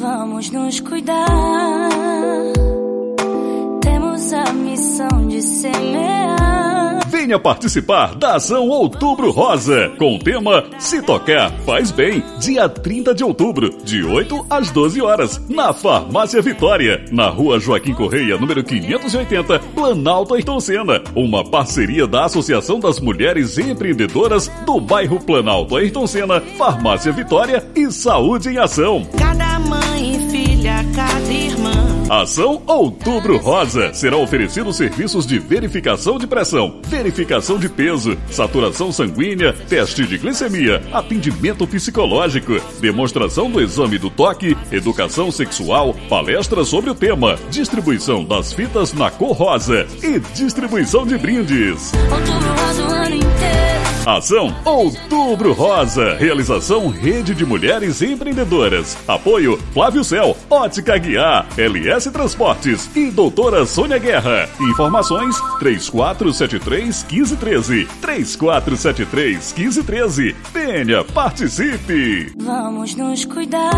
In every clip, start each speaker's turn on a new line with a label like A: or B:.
A: Vamos nos cuidar. Temos a missão de semear.
B: Venha participar da ação Outubro Rosa, com o tema Se Tocar Faz Bem, dia 30 de outubro, de 8 às 12 horas, na Farmácia Vitória, na rua Joaquim Correia, número 580, Planalto Ayrton Senna. Uma parceria da Associação das Mulheres Empreendedoras do bairro Planalto Ayrton Senna, Farmácia Vitória e Saúde em Ação.
C: Cada
B: Ação Outubro Rosa. Será oferecido serviços de verificação de pressão, verificação de peso, saturação sanguínea, teste de glicemia, atendimento psicológico, demonstração do exame do toque, educação sexual, palestra sobre o tema, distribuição das fitas na cor rosa e distribuição de brindes.
A: Outubro rosa.
B: Ação Outubro Rosa. Realização Rede de Mulheres Empreendedoras. Apoio Flávio Cel, Ótica Guiar, LS Transportes e Doutora Sônia Guerra. Informações 3473 1513. 3473 1513. Venha, participe!
A: Vamos nos cuidar.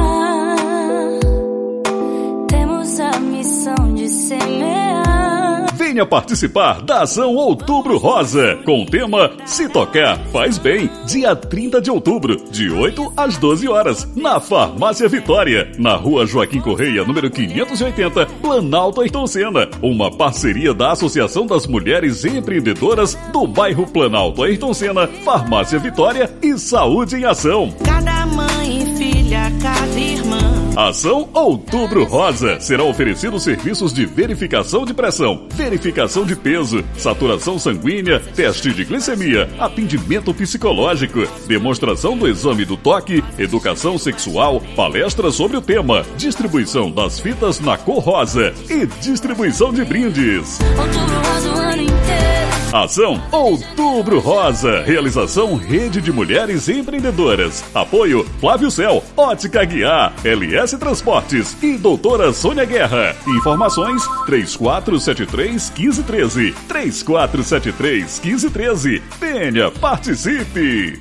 A: Temos a missão de semear.
B: Venha participar da ação Outubro Rosa, com o tema Se Tocar Faz Bem, dia 30 de outubro, de 8 às 12 horas, na Farmácia Vitória, na rua Joaquim Correia, número 580, Planalto Ayrton Senna. Uma parceria da Associação das Mulheres Empreendedoras do bairro Planalto Ayrton Senna, Farmácia Vitória e Saúde em Ação.
C: Cada mãe filha, cada irmã.
B: Ação Outubro Rosa. Será oferecido serviços de verificação de pressão, verificação de peso, saturação sanguínea, teste de glicemia, atendimento psicológico, demonstração do exame do toque, educação sexual, palestra sobre o tema, distribuição das fitas na cor rosa e distribuição de brindes.
A: Outubro rosa.
B: Ação Outubro Rosa. Realização Rede de Mulheres Empreendedoras. Apoio Flávio Cel, Ótica Guiar, LS Transportes e Doutora Sônia Guerra. Informações 3473 1513. 3473 1513. Venha, participe!